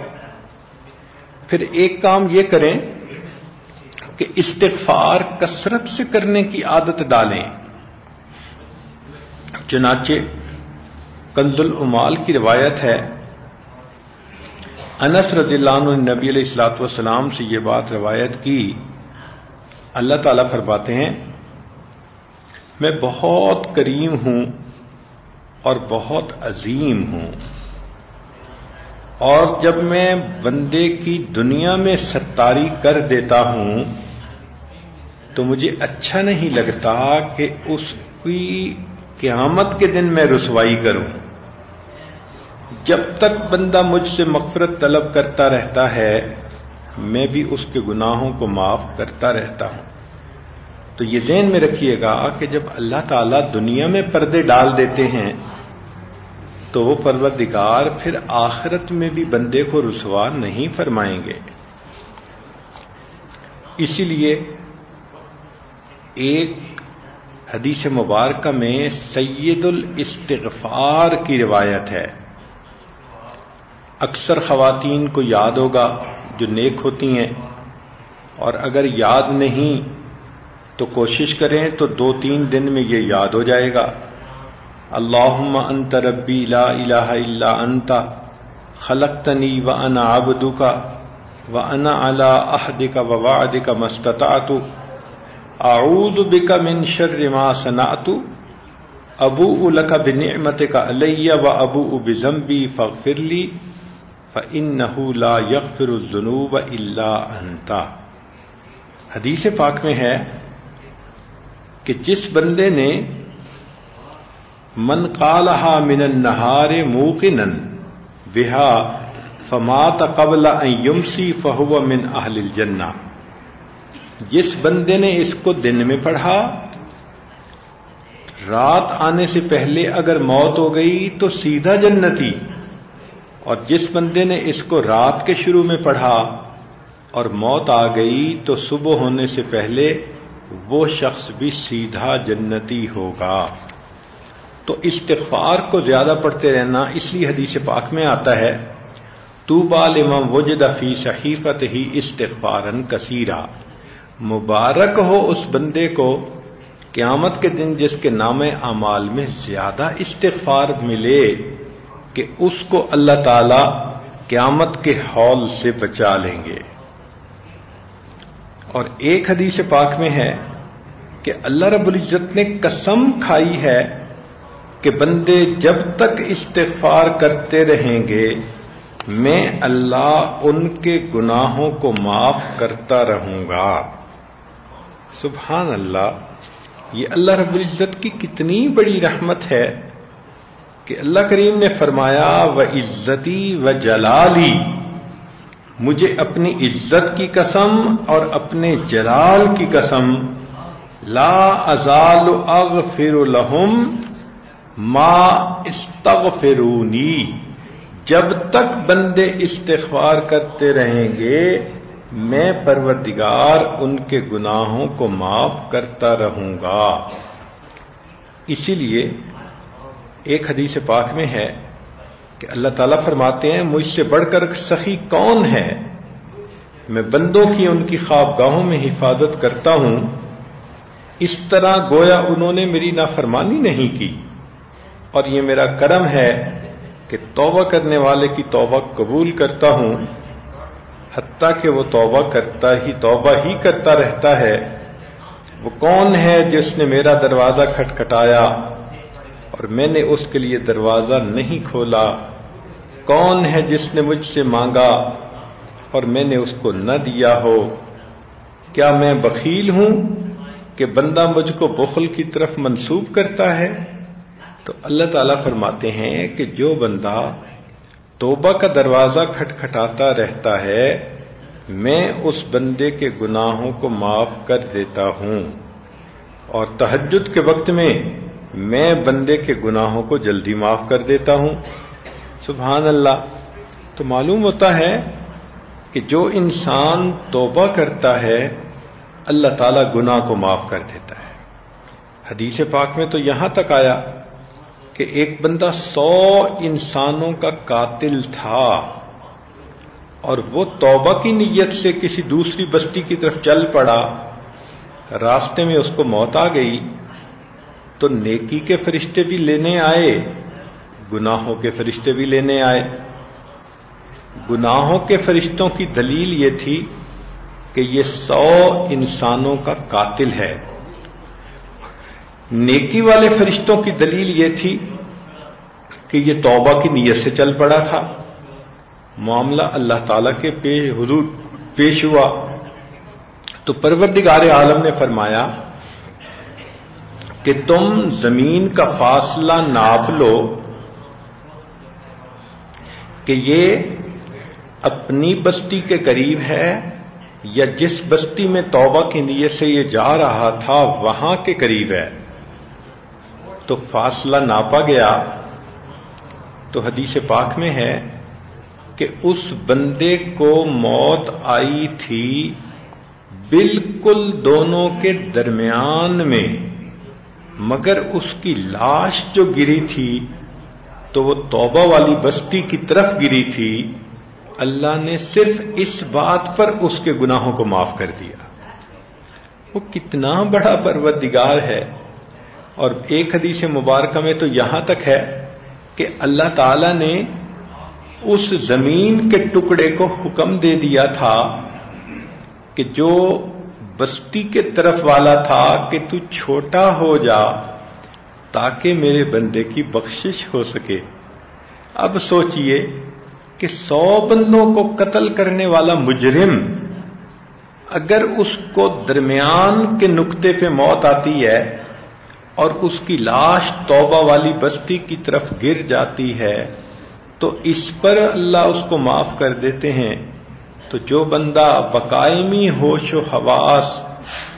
پھر ایک کام یہ کریں کہ استغفار کثرت سے کرنے کی عادت ڈالیں۔ چنانچہ کنز العمال کی روایت ہے۔ انس رضی اللہ عنہ نبی علیہ السلاط والسلام سے یہ بات روایت کی۔ اللہ تعالی فرماتے ہیں میں بہت کریم ہوں اور بہت عظیم ہوں۔ اور جب میں بندے کی دنیا میں ستاری کر دیتا ہوں، تو مجھے اچھا نہیں لگتا کہ اس کی قیامت کے دن میں رسوائی کروں۔ جب تک بندہ مجھ سے مغفرت طلب کرتا رہتا ہے، میں بھی اس کے گناہوں کو معاف کرتا رہتا ہوں۔ تو یہ ذہن میں رکھیے گا کہ جب اللہ تعالیٰ دنیا میں پردے ڈال دیتے ہیں تو وہ پروردگار پھر آخرت میں بھی بندے کو رسوا نہیں فرمائیں گے۔ اسی لیے ایک حدیث مبارکہ میں سید الاستغفار کی روایت ہے۔ اکثر خواتین کو یاد ہوگا جو نیک ہوتی ہیں اور اگر یاد نہیں تو کوشش کریں تو دو تین دن میں یہ یاد ہو جائے گا۔ اللہ انت ربی لا الہ الا انت، خلقتنی و انا آبدو کا و انا الا عہد کا و اعوذ بک من شر ما صنعت ابو الک بنعمت کا و ابو بزمبی فغفر لی فإنه لا يغفر الذنوب الا انت۔ حدیث پاک میں ہے کہ جس بندے نے من قالها من النهار موقنا بها فمات قبل ان يمسي من اهل الجنہ، جس بندے نے اس کو دن میں پڑھا، رات آنے سے پہلے اگر موت ہو گئی تو سیدھا جنتی، اور جس بندے نے اس کو رات کے شروع میں پڑھا اور موت آ گئی تو صبح ہونے سے پہلے وہ شخص بھی سیدھا جنتی ہوگا۔ تو استغفار کو زیادہ پڑھتے رہنا اس لیے حدیث پاک میں آتا ہے تو بال امام وجد فی صحیفت ہی استغفارن کثیرہ مبارک ہو اس بندے کو قیامت کے دن جس کے نام اعمال میں زیادہ استغفار ملے کہ اس کو اللہ تعالی قیامت کے ہال سے بچا لیں گے۔ اور ایک حدیث پاک میں ہے کہ اللہ رب العزت نے قسم کھائی ہے کہ بندے جب تک استغفار کرتے رہیں گے، میں اللہ ان کے گناہوں کو معاف کرتا رہوں گا۔ سبحان اللہ، یہ اللہ رب العزت کی کتنی بڑی رحمت ہے کہ اللہ کریم نے فرمایا و عزتی و جلالی مجھے اپنی عزت کی قسم اور اپنے جلال کی قسم، لا ازال اغفر لهم ما استغفرونی۔ جب تک بندے استغفار کرتے رہیں گے، میں پروردگار ان کے گناہوں کو معاف کرتا رہوں گا۔ اسی لیے ایک حدیث پاک میں ہے کہ اللہ تعالیٰ فرماتے ہیں، مجھ سے بڑھ کر سخی کون ہے؟ میں بندوں کی، ان کی خوابگاہوں میں حفاظت کرتا ہوں۔ اس طرح گویا انہوں نے میری نافرمانی نہیں کی۔ اور یہ میرا کرم ہے کہ توبہ کرنے والے کی توبہ قبول کرتا ہوں۔ حتیٰ کہ وہ توبہ کرتا ہی، توبہ ہی کرتا رہتا ہے۔ وہ کون ہے جس نے میرا دروازہ کھٹکھٹایا؟ اور میں نے اس کے لیے دروازہ نہیں کھولا۔ کون ہے جس نے مجھ سے مانگا اور میں نے اس کو نہ دیا ہو؟ کیا میں بخیل ہوں کہ بندہ مجھ کو بخل کی طرف منسوب کرتا ہے؟ تو اللہ تعالیٰ فرماتے ہیں کہ جو بندہ توبہ کا دروازہ کھٹکھٹاتا رہتا ہے، میں اس بندے کے گناہوں کو معاف کر دیتا ہوں۔ اور تحجد کے وقت میں میں بندے کے گناہوں کو جلدی معاف کر دیتا ہوں۔ سبحان اللہ۔ تو معلوم ہوتا ہے کہ جو انسان توبہ کرتا ہے، اللہ تعالی گناہ کو معاف کر دیتا ہے۔ حدیث پاک میں تو یہاں تک آیا کہ ایک بندہ سو انسانوں کا قاتل تھا اور وہ توبہ کی نیت سے کسی دوسری بستی کی طرف چل پڑا۔ راستے میں اس کو موت آ گئی۔ تو نیکی کے فرشتے بھی لینے آئے، گناہوں کے فرشتے بھی لینے آئے۔ گناہوں کے فرشتوں کی دلیل یہ تھی کہ یہ سو انسانوں کا قاتل ہے۔ نیکی والے فرشتوں کی دلیل یہ تھی کہ یہ توبہ کی نیت سے چل پڑا تھا۔ معاملہ اللہ تعالی کے حدود پیش ہوا۔ تو پروردگار عالم نے فرمایا کہ تم زمین کا فاصلہ ناپ لو کہ یہ اپنی بستی کے قریب ہے یا جس بستی میں توبہ کی نیت سے یہ جا رہا تھا وہاں کے قریب ہے۔ تو فاصلہ ناپا گیا۔ تو حدیث پاک میں ہے کہ اس بندے کو موت آئی تھی بالکل دونوں کے درمیان میں۔ مگر اس کی لاش جو گری تھی تو وہ توبہ والی بستی کی طرف گری تھی، اللہ نے صرف اس بات پر اس کے گناہوں کو معاف کر دیا۔ وہ کتنا بڑا پروردگار ہے۔ اور ایک حدیث مبارکہ میں تو یہاں تک ہے کہ اللہ تعالی نے اس زمین کے ٹکڑے کو حکم دے دیا تھا کہ جو بستی کے طرف والا تھا کہ تو چھوٹا ہو جا تاکہ میرے بندے کی بخشش ہو سکے۔ اب سوچئے کہ سو بندوں کو قتل کرنے والا مجرم اگر اس کو درمیان کے نقطے پہ موت آتی ہے اور اس کی لاش توبہ والی بستی کی طرف گر جاتی ہے تو اس پر اللہ اس کو معاف کر دیتے ہیں۔ تو جو بندہ بقائمی ہوش و حواس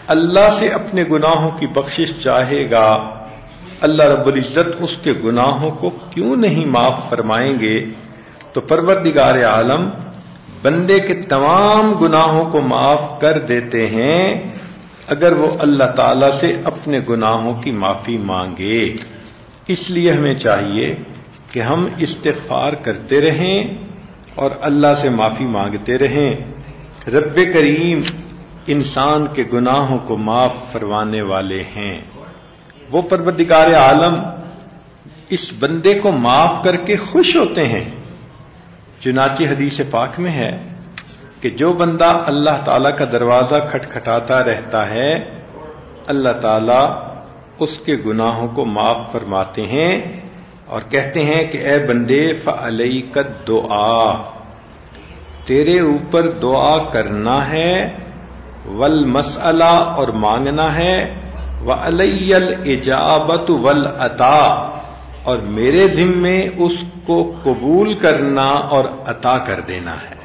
اللہ سے اپنے گناہوں کی بخشش چاہے گا، اللہ رب العزت اس کے گناہوں کو کیوں نہیں معاف فرمائیں گے؟ تو پروردگار عالم، بندے کے تمام گناہوں کو معاف کر دیتے ہیں اگر وہ اللہ تعالی سے اپنے گناہوں کی معافی مانگے۔ اس لیے ہمیں چاہیے کہ ہم استغفار کرتے رہیں اور اللہ سے معافی مانگتے رہیں۔ رب کریم انسان کے گناہوں کو معاف فرمانے والے ہیں۔ وہ پروردگار عالم اس بندے کو معاف کر کے خوش ہوتے ہیں۔ چنانچہ حدیث پاک میں ہے کہ جو بندہ اللہ تعالی کا دروازہ کھٹکھٹاتا رہتا ہے، اللہ تعالی اس کے گناہوں کو معاف فرماتے ہیں۔ اور کہتے ہیں کہ اے بندے فعلی کا دعا تیرے اوپر دعا کرنا ہے ول مسئلہ اور مانگنا ہے و الجابت ول عطا اور میرے ذمے اس کو قبول کرنا اور عطا کر دینا ہے۔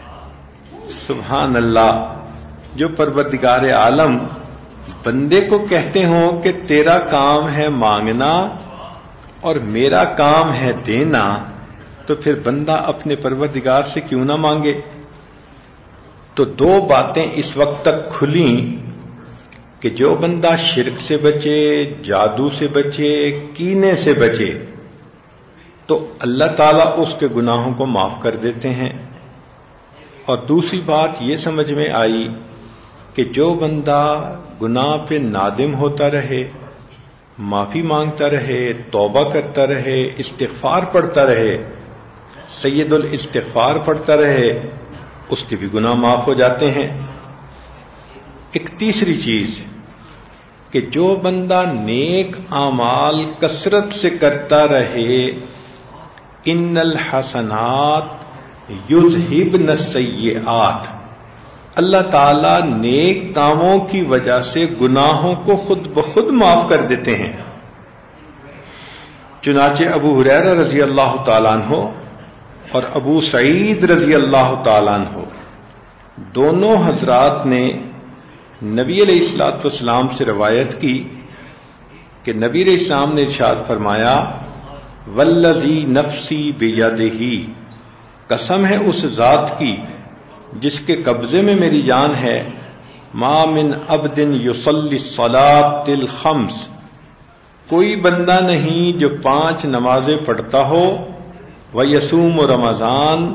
سبحان اللہ، جو پروردگار عالم، بندے کو کہتے ہوں کہ تیرا کام ہے مانگنا اور میرا کام ہے دینا، تو پھر بندہ اپنے پروردگار سے کیوں نہ مانگے؟ تو دو باتیں اس وقت تک کھلیں کہ جو بندہ شرک سے بچے، جادو سے بچے، کینے سے بچے، تو اللہ تعالیٰ اس کے گناہوں کو معاف کر دیتے ہیں۔ اور دوسری بات یہ سمجھ میں آئی کہ جو بندہ گناہ پہ نادم ہوتا رہے معافی مانگتا رہے، توبہ کرتا رہے، استغفار پڑھتا رہے، سید الاستغفار پڑھتا رہے، اس کے بھی گناہ معاف ہو جاتے ہیں۔ ایک تیسری چیز کہ جو بندہ نیک اعمال کثرت سے کرتا رہے، ان الحسنات یذہبن السیئات۔ اللہ تعالی نیک کاموں کی وجہ سے گناہوں کو خود بخود معاف کر دیتے ہیں۔ چنانچہ ابو حریر رضی اللہ تعالیٰ عنہ اور ابو سعید رضی اللہ تعالیٰ عنہ دونوں حضرات نے نبی علیہ السلاط والسلام سے روایت کی کہ نبی علیہ السلام نے ارشاد فرمایا ولزی نفسی بے قسم ہے اس ذات کی جس کے قبضے میں میری جان ہے من اب دن یوسلی سلاد کوئی بندہ نہیں جو پانچ نمازیں پڑھتا ہو وہ یسوم و رمضان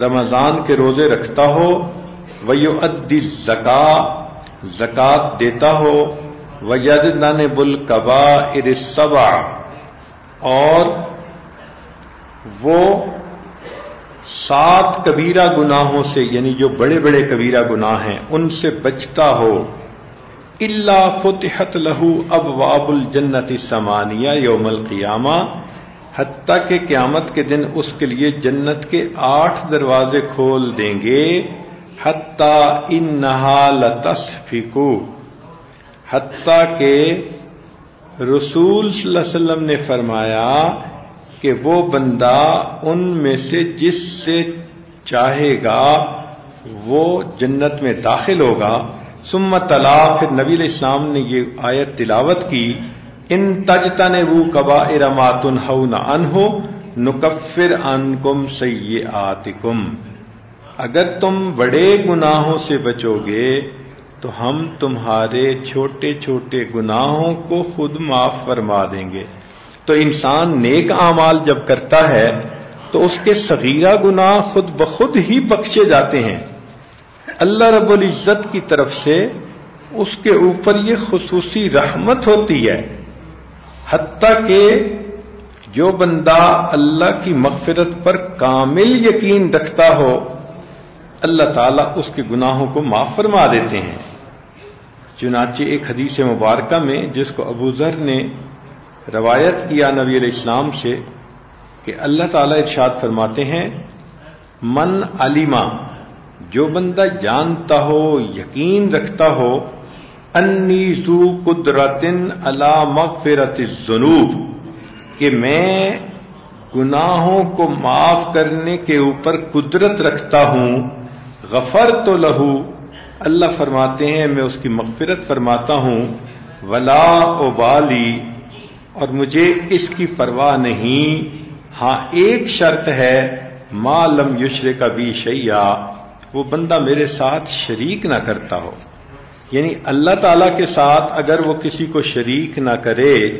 رمضان کے روزے رکھتا ہو وہ یو ادی زکا زکات دیتا ہو وہ ید نان بل ارسبا اور وہ سات کبیرہ گناہوں سے یعنی جو بڑے بڑے کبیرہ گناہ ہیں، ان سے بچتا ہو۔ اللہ فتحت لہو ابواب الجنت سمانیہ یوم القیامہ حتیٰ کہ قیامت کے دن اس کے لیے جنت کے آٹھ دروازے کھول دیں گے۔ حتیٰ ان نہا لتصفکو حتیٰ کہ رسول صلی اللہ علیہ وسلم نے فرمایا کہ وہ بندہ ان میں سے جس سے چاہے گا وہ جنت میں داخل ہوگا۔ سمت پھر نبی علیہ السلام نے یہ آیت تلاوت کی۔ ان تجتا نے وہ کبا ارماتن نہ ان ہو نکفر ان کم سی اگر تم بڑے گناہوں سے بچو گے تو ہم تمہارے چھوٹے چھوٹے گناہوں کو خود معاف فرما دیں گے۔ تو انسان نیک اعمال جب کرتا ہے تو اس کے صغیرہ گناہ خود بخود ہی بخشے جاتے ہیں۔ اللہ رب العزت کی طرف سے اس کے اوپر یہ خصوصی رحمت ہوتی ہے۔ حتیٰ کہ جو بندہ اللہ کی مغفرت پر کامل یقین رکھتا ہو، اللہ تعالیٰ اس کے گناہوں کو معاف فرما دیتے ہیں۔ چنانچہ ایک حدیث مبارکہ میں جس کو ابو ذر نے روایت کیا نبی علیہ السلام سے کہ اللہ تعالیٰ ارشاد فرماتے ہیں، من علیما جو بندہ جانتا ہو، یقین رکھتا ہو، انی زو قدرتن اللہ مغفرت الذنوب، کہ میں گناہوں کو معاف کرنے کے اوپر قدرت رکھتا ہوں غفر تو لہو۔ اللہ فرماتے ہیں، میں اس کی مغفرت فرماتا ہوں، ولا ابالی اور مجھے اس کی پرواہ نہیں۔ ہاں ایک شرط ہے لم یشر کا بھی شیا وہ بندہ میرے ساتھ شریک نہ کرتا ہو۔ یعنی اللہ تعالی کے ساتھ اگر وہ کسی کو شریک نہ کرے،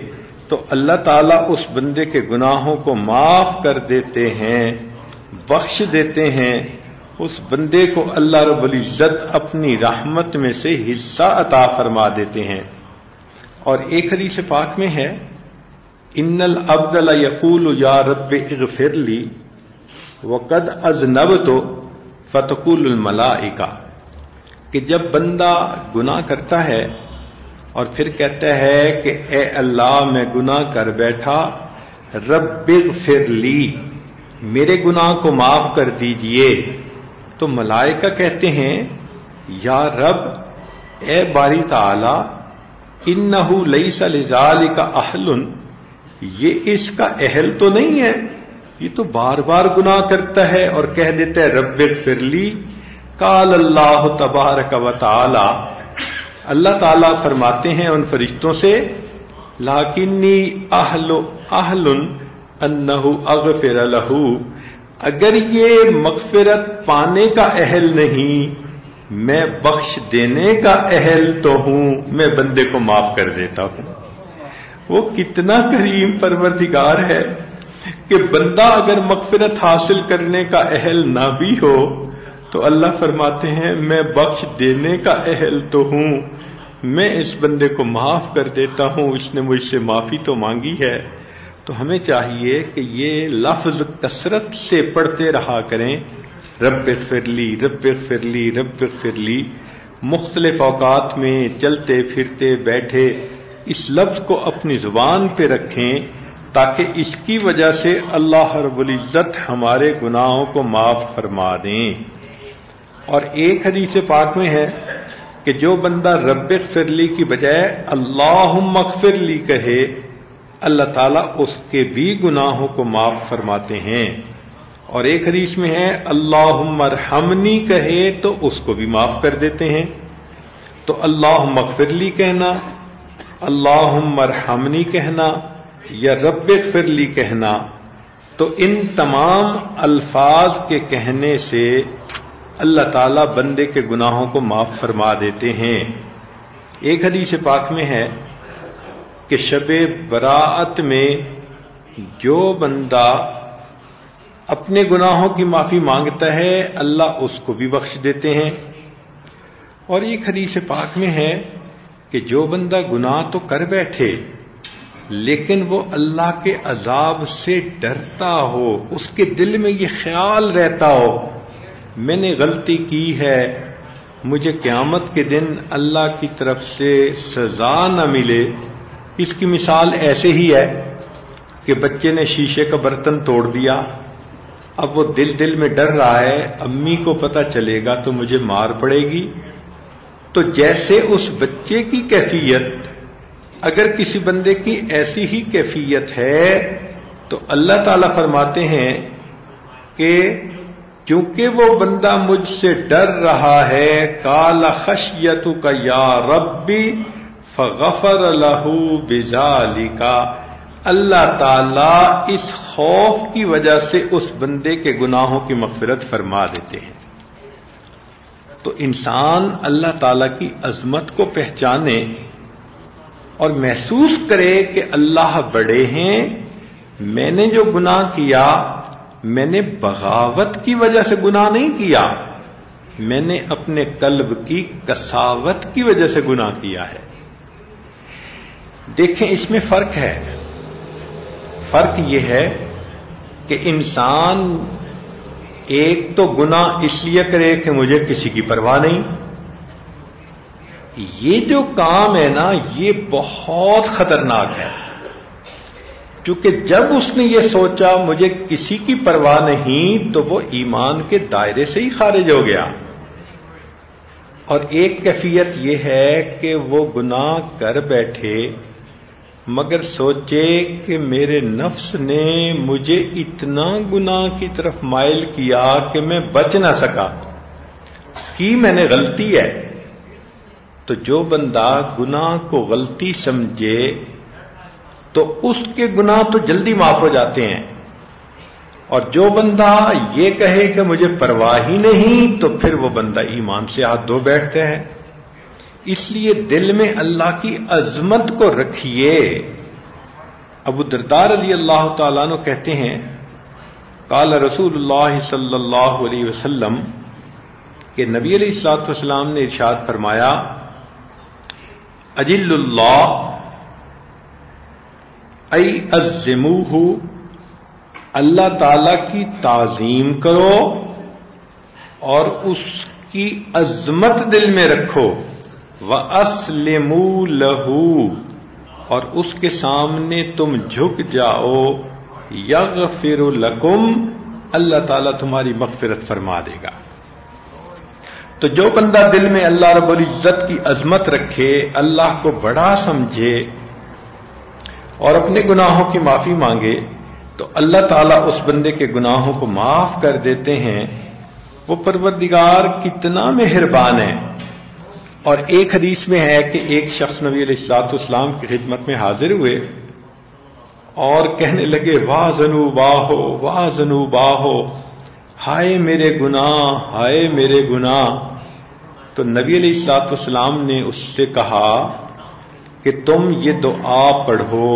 تو اللہ تعالیٰ اس بندے کے گناہوں کو معاف کر دیتے ہیں، بخش دیتے ہیں۔ اس بندے کو اللہ رب العزت اپنی رحمت میں سے حصہ عطا فرما دیتے ہیں۔ اور ایک حدیث پاک میں ہے ان العبد یقول یا رب اغفر لی وقد از نب تو فتقول الملا کہ جب بندہ گناہ کرتا ہے اور پھر کہتا ہے کہ اے اللہ میں گناہ کر بیٹھا، رب فر لی، میرے گناہ کو معاف کر دیجیے۔ تو ملائکہ کہتے ہیں، یا رب، اے باری تعالی ان لئی سلزال کا یہ اس کا اہل تو نہیں ہے۔ یہ تو بار بار گناہ کرتا ہے اور کہہ دیتا ہے، رب فرلی کال اللہ تبارک و تعالی، اللہ تعالیٰ فرماتے ہیں ان فرشتوں سے، لاکنی اہل اہل انہ اغفر لہو اگر یہ مغفرت پانے کا اہل نہیں، میں بخش دینے کا اہل تو ہوں، میں بندے کو معاف کر دیتا ہوں۔ وہ کتنا کریم پروردگار ہے کہ بندہ اگر مغفرت حاصل کرنے کا اہل نہ بھی ہو، تو اللہ فرماتے ہیں، میں بخش دینے کا اہل تو ہوں، میں اس بندے کو معاف کر دیتا ہوں، اس نے مجھ سے معافی تو مانگی ہے۔ تو ہمیں چاہیے کہ یہ لفظ کثرت سے پڑھتے رہا کریں۔ رب فرلی رب فرلی رب فرلی مختلف اوقات میں چلتے پھرتے بیٹھے اس لفظ کو اپنی زبان پہ رکھیں تاکہ اس کی وجہ سے اللہ رب العزت ہمارے گناہوں کو معاف فرما دیں۔ اور ایک حدیث پاک میں ہے کہ جو بندہ رب فرلی کی بجائے اللہ مغفر لی کہے، اللہ تعالیٰ اس کے بھی گناہوں کو معاف فرماتے ہیں۔ اور ایک حدیث میں ہے اللہ مرحمنی کہے تو اس کو بھی معاف کر دیتے ہیں۔ تو اللہ مغفر لی کہنا اللہ مرحمنی کہنا یا رب فرلی کہنا، تو ان تمام الفاظ کے کہنے سے اللہ تعالی بندے کے گناہوں کو معاف فرما دیتے ہیں۔ ایک حدیث پاک میں ہے کہ شب براعت میں جو بندہ اپنے گناہوں کی معافی مانگتا ہے، اللہ اس کو بھی بخش دیتے ہیں۔ اور ایک حدیث پاک میں ہے کہ جو بندہ گناہ تو کر بیٹھے، لیکن وہ اللہ کے عذاب سے ڈرتا ہو، اس کے دل میں یہ خیال رہتا ہو، میں نے غلطی کی ہے، مجھے قیامت کے دن اللہ کی طرف سے سزا نہ ملے۔ اس کی مثال ایسے ہی ہے کہ بچے نے شیشے کا برتن توڑ دیا، اب وہ دل دل میں ڈر رہا ہے، امی کو پتا چلے گا تو مجھے مار پڑے گی۔ تو جیسے اس بچے کی کیفیت، اگر کسی بندے کی ایسی ہی کیفیت ہے، تو اللہ تعالی فرماتے ہیں کہ کیونکہ وہ بندہ مجھ سے ڈر رہا ہے کالا خشیت کا یا ربی فغفر لہو بزالی کا اللہ تعالی اس خوف کی وجہ سے اس بندے کے گناہوں کی مغفرت فرما دیتے ہیں۔ تو انسان اللہ تعالی کی عظمت کو پہچانے اور محسوس کرے کہ اللہ بڑے ہیں۔ میں نے جو گناہ کیا، میں نے بغاوت کی وجہ سے گناہ نہیں کیا۔ میں نے اپنے قلب کی کساوت کی وجہ سے گناہ کیا ہے۔ دیکھیں اس میں فرق ہے۔ فرق یہ ہے کہ انسان ایک تو گنا اس لیے کرے کہ مجھے کسی کی پرواہ نہیں۔ یہ جو کام ہے نا، یہ بہت خطرناک ہے۔ کیونکہ جب اس نے یہ سوچا مجھے کسی کی پرواہ نہیں، تو وہ ایمان کے دائرے سے ہی خارج ہو گیا۔ اور ایک کیفیت یہ ہے کہ وہ گناہ کر بیٹھے۔ مگر سوچے کہ میرے نفس نے مجھے اتنا گناہ کی طرف مائل کیا کہ میں بچ نہ سکا۔ کی میں نے غلطی ہے؟ تو جو بندہ گناہ کو غلطی سمجھے، تو اس کے گناہ تو جلدی معاف ہو جاتے ہیں۔ اور جو بندہ یہ کہے کہ مجھے پرواہ ہی نہیں، تو پھر وہ بندہ ایمان سے ہاتھ دھو بیٹھتے ہیں۔ اس لیے دل میں اللہ کی عظمت کو رکھیے۔ ابو دردار علی اللہ تعالیٰ نے کہتے ہیں کال رسول اللہ صلی اللہ علیہ وسلم کہ نبی علیہ السلاط والسلام نے ارشاد فرمایا، اجل اللہ ای ازمو اللہ تعالی کی تعظیم کرو اور اس کی عظمت دل میں رکھو۔ وہ اسلم لہو اور اس کے سامنے تم جھک جاؤ۔ یغ فر اللہ تعالیٰ تمہاری مغفرت فرما دے گا۔ تو جو بندہ دل میں اللہ رب العزت کی عظمت رکھے، اللہ کو بڑا سمجھے اور اپنے گناہوں کی معافی مانگے، تو اللہ تعالیٰ اس بندے کے گناہوں کو معاف کر دیتے ہیں۔ وہ پروردگار کتنا مہربان ہے۔ اور ایک حدیث میں ہے کہ ایک شخص نبی علیہ السلاط اسلام کی خدمت میں حاضر ہوئے اور کہنے لگے، واہ زنو باہو واہ زنو باہو ہائے میرے گناہ، ہائے میرے گناہ. تو نبی علیہ السلاط اسلام نے اس سے کہا کہ تم یہ دعا پڑھو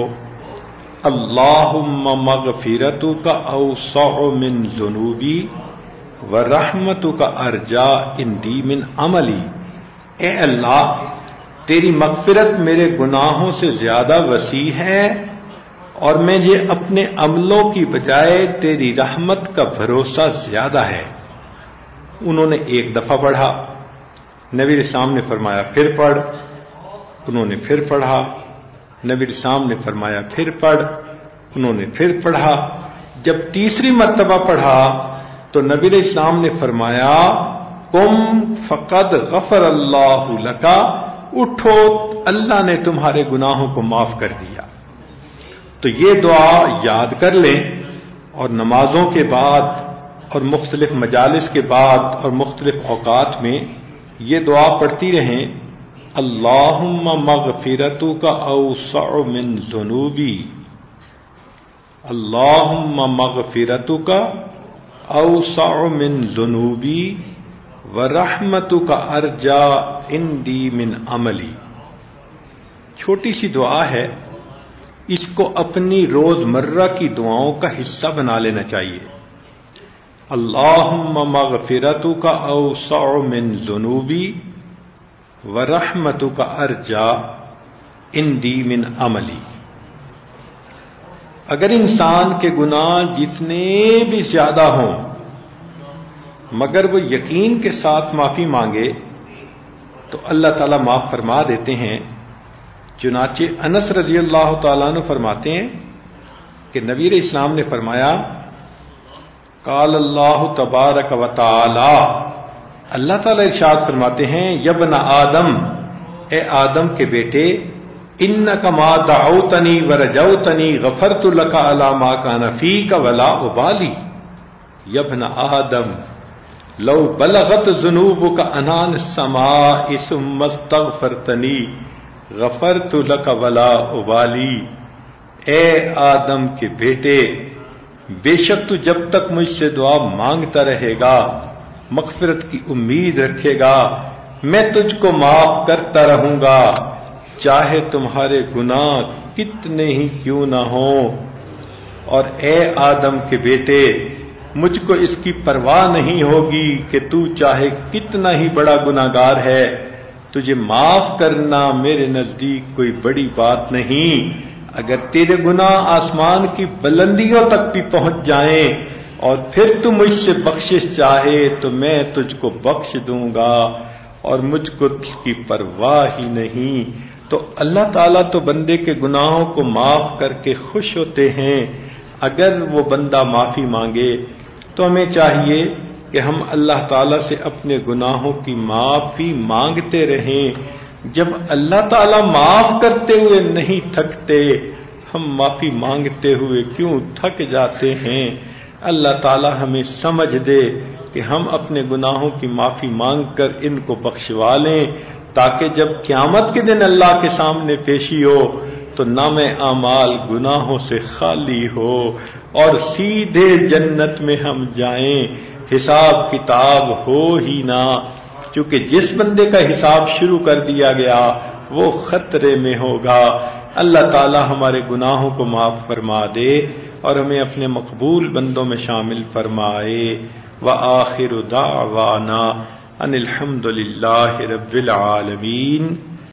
اللہ مغفرت کا اوسع من جنوبی و رحمت کا ارجا اندی من عملی. اے اللہ، تیری مغفرت میرے گناہوں سے زیادہ وسیع ہے اور میں یہ اپنے عملوں کی بجائے تیری رحمت کا بھروسہ زیادہ ہے۔ انہوں نے ایک دفعہ پڑھا۔ نبی اسلام نے فرمایا، پھر پڑھ۔ انہوں نے پھر پڑھا۔ نبی اسلام نے فرمایا، پھر پڑھ۔ انہوں نے پھر پڑھا۔ جب تیسری مرتبہ پڑھا تو نبی اسلام نے فرمایا کم فقد غفر اللہ لکا، اٹھو، اللہ نے تمہارے گناہوں کو معاف کر دیا۔ تو یہ دعا یاد کر لیں اور نمازوں کے بعد اور مختلف مجالس کے بعد اور مختلف اوقات میں یہ دعا پڑھتی رہیں اللہ مغفرتو کا اوسع من ذنوبی۔ اللہ مغفرتو کا اوسع من ذنوبی۔ و رحمت کا ارجا اندی من عملی۔ چھوٹی سی دعا ہے، اس کو اپنی روز مرہ کی دعاؤں کا حصہ بنا لینا چاہیے۔ اللہ مغفرت کا اوسع من جنوبی و رحمت کا ارجا اندی من عملی۔ اگر انسان کے گناہ جتنے بھی زیادہ ہوں مگر وہ یقین کے ساتھ معافی مانگے تو اللہ تعالیٰ معاف فرما دیتے ہیں۔ چنانچہ انس رضی اللہ تعالیٰ نے فرماتے ہیں کہ نبیر اسلام نے فرمایا کال اللہ تبارک و تعالی۔ اللہ تعالی ارشاد فرماتے ہیں یبن آدم، اے آدم کے بیٹے ان کما دعوتنی ورجوتنی غفرت لك على ما كان فيك ولا ابالی۔ یبن آدم لو بلغت جنوب کا انان سما اس مستغفرتنی غفرت لک ولا ابالی۔ اے آدم کے بیٹے، بے شک تو جب تک مجھ سے دعا مانگتا رہے گا، مغفرت کی امید رکھے گا، میں تجھ کو معاف کرتا رہوں گا۔ چاہے تمہارے گناہ کتنے ہی کیوں نہ ہوں۔ اور اے آدم کے بیٹے مجھ کو اس کی پرواہ نہیں ہوگی کہ تو چاہے کتنا ہی بڑا گناگار ہے، تجھے معاف کرنا میرے نزدیک کوئی بڑی بات نہیں۔ اگر تیرے گناہ آسمان کی بلندیوں تک بھی پہنچ جائیں اور پھر تو مجھ سے بخشش چاہے تو میں تجھ کو بخش دوں گا اور مجھ کو اس کی پرواہ ہی نہیں۔ تو اللہ تعالیٰ تو بندے کے گناہوں کو معاف کر کے خوش ہوتے ہیں۔ اگر وہ بندہ معافی مانگے تو ہمیں چاہیے کہ ہم اللہ تعالیٰ سے اپنے گناہوں کی معافی مانگتے رہیں۔ جب اللہ تعالیٰ معاف کرتے ہوئے نہیں تھکتے، ہم معافی مانگتے ہوئے کیوں تھک جاتے ہیں؟ اللہ تعالیٰ ہمیں سمجھ دے کہ ہم اپنے گناہوں کی معافی مانگ کر ان کو بخشوا لیں، تاکہ جب قیامت کے دن اللہ کے سامنے پیشی ہو تو نام اعمال گناہوں سے خالی ہو اور سیدھے جنت میں ہم جائیں، حساب کتاب ہو ہی نہ۔ کیونکہ جس بندے کا حساب شروع کر دیا گیا، وہ خطرے میں ہوگا۔ اللہ تعالی ہمارے گناہوں کو معاف فرما دے اور ہمیں اپنے مقبول بندوں میں شامل فرمائے۔ وآخر دعوانا ان الحمد للہ رب العالمین۔